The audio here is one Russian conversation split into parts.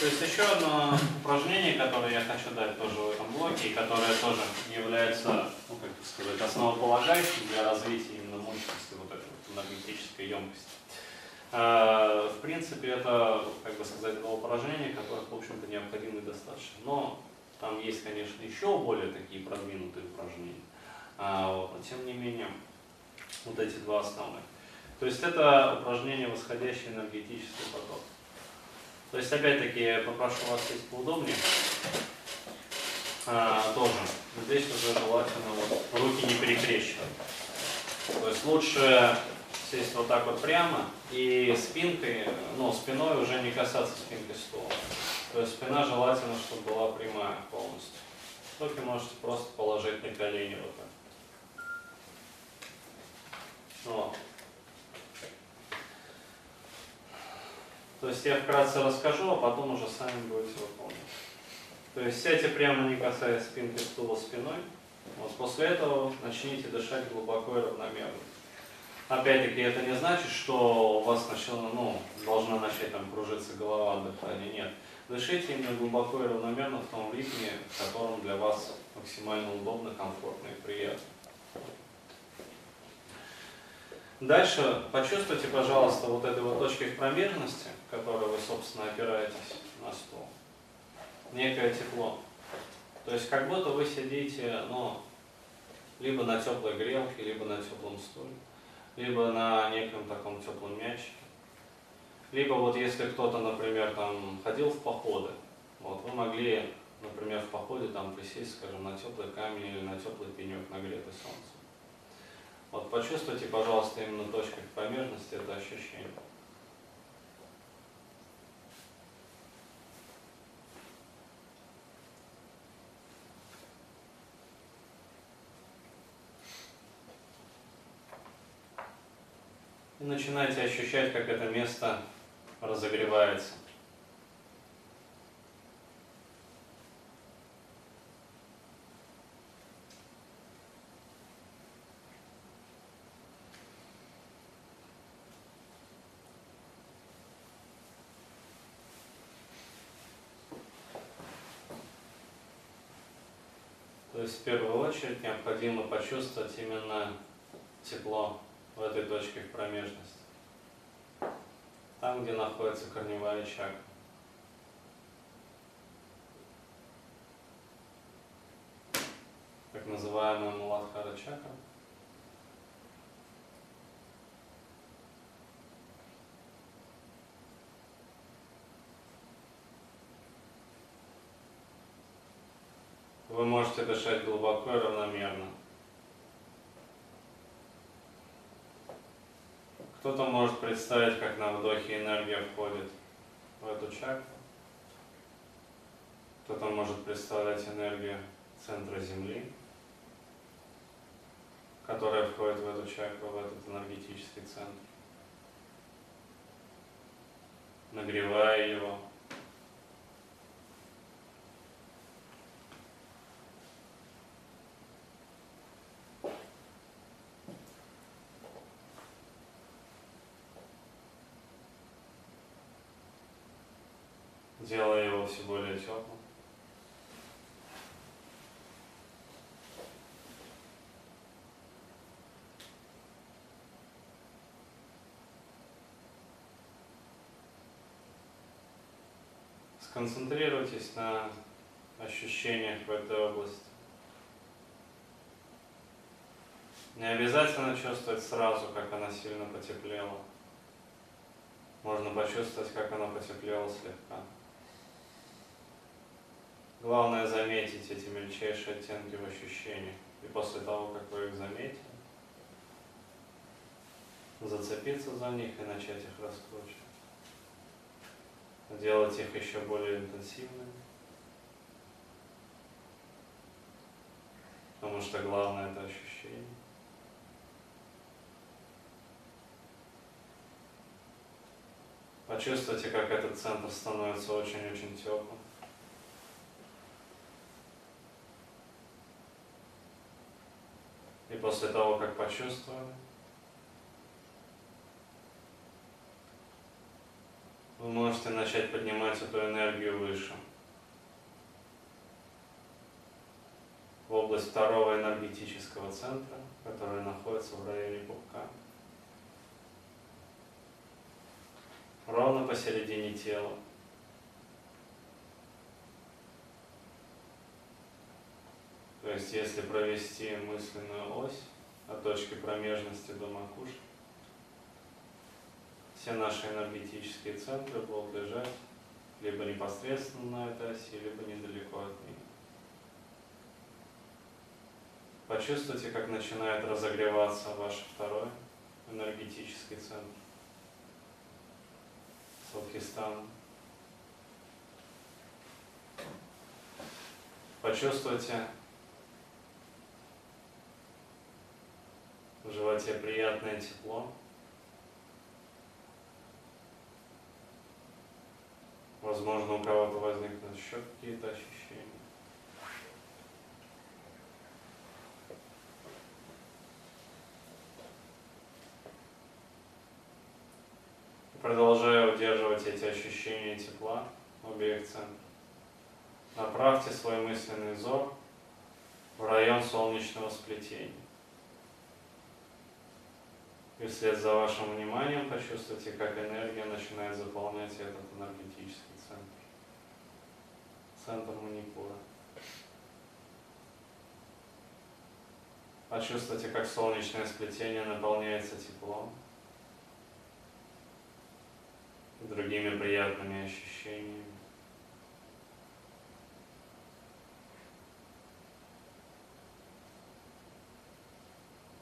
То есть еще одно упражнение, которое я хочу дать тоже в этом блоке, и которое тоже является, ну как сказать, основополагающим для развития именно мощности вот этой вот энергетической емкости. А, в принципе, это, как бы сказать, это упражнение, которое, в общем-то, необходимо и достаточно. Но там есть, конечно, еще более такие продвинутые упражнения. Вот, но тем не менее, вот эти два основных. То есть это упражнение восходящий энергетический поток. То есть, опять-таки, попрошу вас сесть поудобнее. А, тоже. Здесь уже желательно вот, руки не перекрещивать. То есть лучше сесть вот так вот прямо и спинкой, ну, спиной уже не касаться спинкой стула. То есть спина желательно, чтобы была прямая полностью. Руки можете просто положить на колени вот так. Вот. То есть я вкратце расскажу, а потом уже сами будете выполнять. То есть сядьте прямо, не касаясь спинки стула спиной. Вот после этого начните дышать глубоко и равномерно. Опять-таки, это не значит, что у вас начало, ну, должна начать там кружиться голова от дыхания. Нет. Дышите именно глубоко и равномерно в том ритме, в котором для вас максимально удобно, комфортно и приятно. Дальше почувствуйте, пожалуйста, вот этой вот точкой в промежности, которой вы, собственно, опираетесь на стол, некое тепло. То есть как будто вы сидите, ну, либо на теплой грелке, либо на теплом стуле, либо на неком таком теплом мячике. Либо вот если кто-то, например, там ходил в походы, вот вы могли, например, в походе там присесть, скажем, на теплый камень или на теплый пенек, нагретый солнцем. Вот почувствуйте, пожалуйста, именно точкой помежности это ощущение. И начинайте ощущать, как это место разогревается. То есть в первую очередь необходимо почувствовать именно тепло в этой точке в промежности. Там, где находится корневая чакра. Так называемая Муладхара чакра. Вы можете дышать глубоко и равномерно. Кто-то может представить, как на вдохе энергия входит в эту чакру. Кто-то может представлять энергию центра Земли, которая входит в эту чакру, в этот энергетический центр, нагревая его, делая его все более теплым. Сконцентрируйтесь на ощущениях в этой области. Не обязательно чувствовать сразу, как она сильно потеплела. Можно почувствовать, как она потеплела слегка. Главное заметить эти мельчайшие оттенки в ощущениях. И после того, как вы их заметили, зацепиться за них и начать их раскручивать. Делать их еще более интенсивными. Потому что главное это ощущение. Почувствуйте, как этот центр становится очень-очень теплым. После того, как почувствовали, вы можете начать поднимать эту энергию выше. В область второго энергетического центра, который находится в районе пупка. Ровно посередине тела. То есть если провести мысленную ось от точки промежности до макушки, все наши энергетические центры будут лежать либо непосредственно на этой оси, либо недалеко от нее. Почувствуйте, как начинает разогреваться ваш второй энергетический центр. Салхистан. Почувствуйте в животе приятное тепло. Возможно, у кого-то возникнут еще какие-то ощущения. Продолжая удерживать эти ощущения тепла в обеих центрах, направьте свой мысленный взор в район солнечного сплетения. И вслед за вашим вниманием почувствуйте, как энергия начинает заполнять этот энергетический центр. Центр манипура. Почувствуйте, как солнечное сплетение наполняется теплом и другими приятными ощущениями.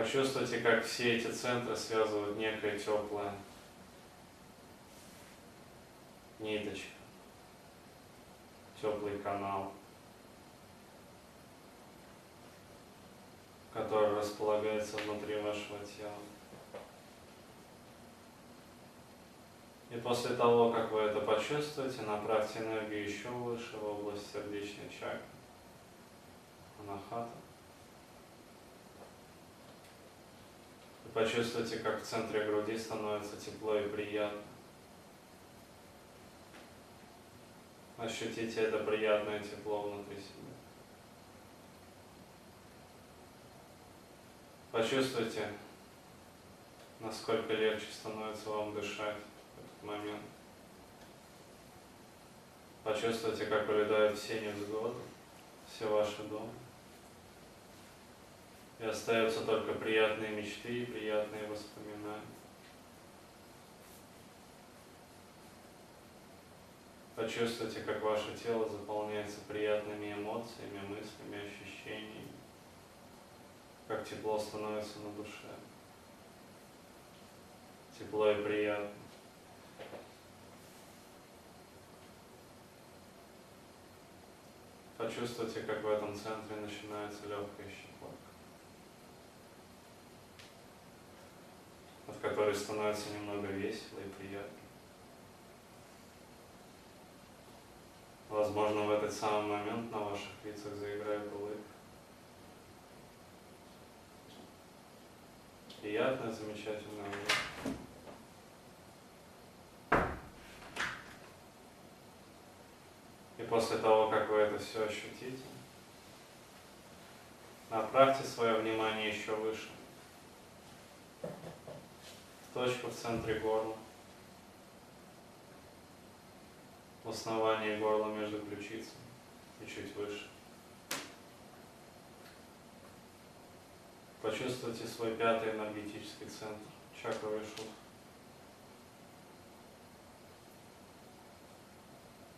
Почувствуйте, как все эти центры связывают некое теплое ниточка, теплый канал, который располагается внутри вашего тела. И после того, как вы это почувствуете, направьте энергию еще выше в область сердечной чакры, анахата. Почувствуйте, как в центре груди становится тепло и приятно. Ощутите это приятное тепло внутри себя. Почувствуйте, насколько легче становится вам дышать в этот момент. Почувствуйте, как улетают все невзгоды, все ваши дома. И остаются только приятные мечты и приятные воспоминания. Почувствуйте, как ваше тело заполняется приятными эмоциями, мыслями, ощущениями, как тепло становится на душе. Тепло и приятно. Почувствуйте, как в этом центре начинается легкое щекотка. От которой становится немного весело и приятно. Возможно, в этот самый момент на ваших лицах заиграет улыбка. Приятная, замечательная улыбка. И после того, как вы это все ощутите, направьте свое внимание еще выше точку в центре горла, в основании горла между ключицами и чуть выше. Почувствуйте свой пятый энергетический центр, чакровый шут.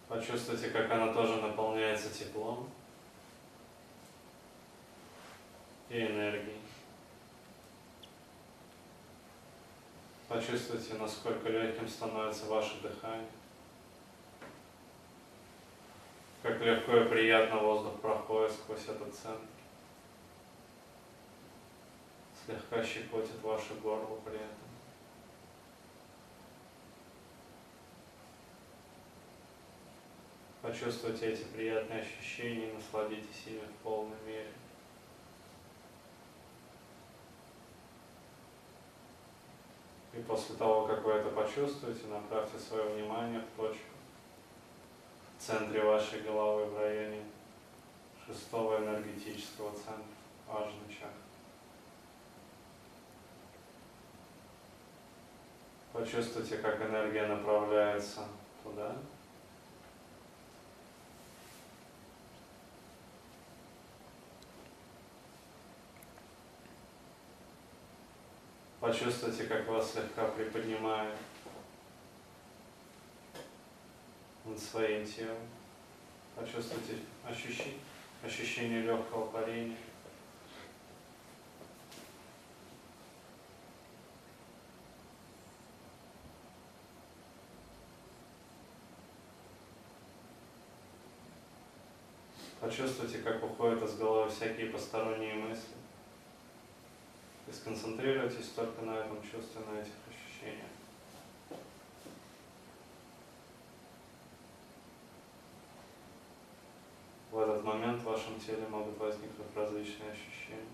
Почувствуйте, как она тоже наполняется теплом и энергией. Почувствуйте, насколько легким становится ваше дыхание. Как легко и приятно воздух проходит сквозь этот центр. Слегка щекотит ваше горло при этом. Почувствуйте эти приятные ощущения и насладитесь ими в полной мере. И после того, как вы это почувствуете, направьте свое внимание в точку в центре вашей головы, в районе шестого энергетического центра, важный чакры. Почувствуйте, как энергия направляется туда. Почувствуйте, как вас слегка приподнимает над своим телом. Почувствуйте ощущение, ощущение легкого парения. Почувствуйте, как уходят из головы всякие посторонние мысли. И сконцентрируйтесь только на этом чувстве, на этих ощущениях. В этот момент в вашем теле могут возникнуть различные ощущения.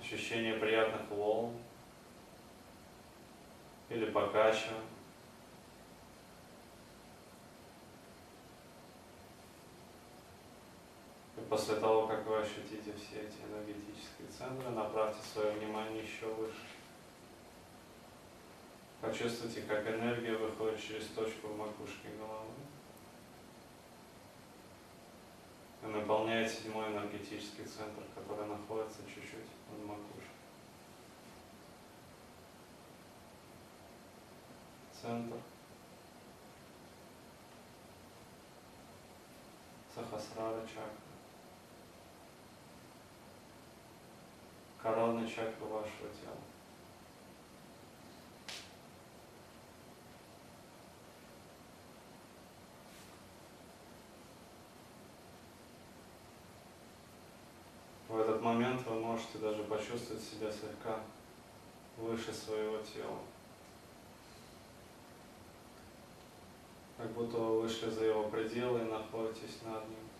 Ощущение приятных волн или покачивания после того, как вы ощутите все эти энергетические центры, направьте свое внимание еще выше. Почувствуйте, как энергия выходит через точку в макушке головы. И наполняет седьмой энергетический центр, который находится чуть-чуть над макушкой. Центр. Сахасрара чакра. Коронной чакры вашего тела. В этот момент вы можете даже почувствовать себя слегка выше своего тела. Как будто вы вышли за его пределы и находитесь над ним.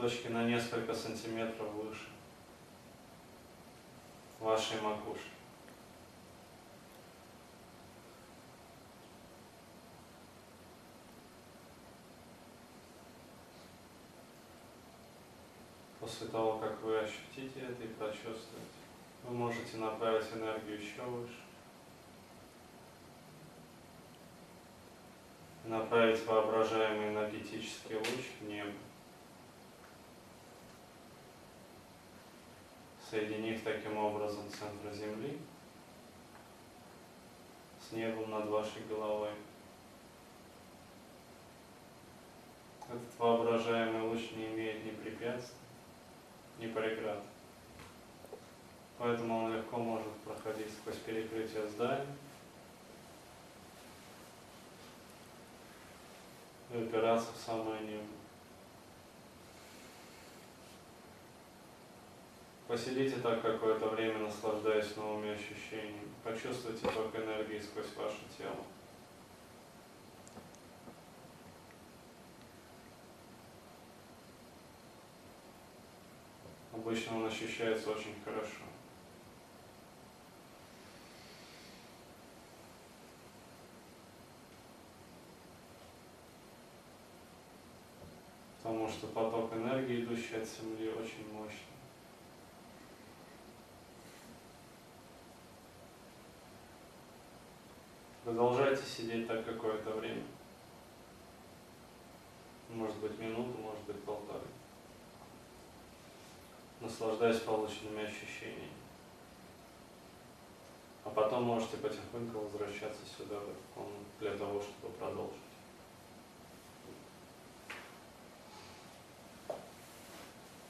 Точки на несколько сантиметров выше вашей макушки. После того, как вы ощутите это и прочувствуете, вы можете направить энергию еще выше. направить воображаемый энергетический луч в небо. Соединив таким образом центр Земли с небом над вашей головой. Этот воображаемый луч не имеет ни препятствий, ни преград. Поэтому он легко может проходить сквозь перекрытие зданий и упираться в самое небо. Посидите так какое-то время, наслаждаясь новыми ощущениями. Почувствуйте ток энергии сквозь ваше тело. Обычно он ощущается очень хорошо. Потому что поток энергии, идущий от Земли, очень мощный. Продолжайте сидеть так какое-то время. Может быть минуту, может быть полторы. Наслаждаясь полученными ощущениями. А потом можете потихоньку возвращаться сюда, в комнату, для того, чтобы продолжить.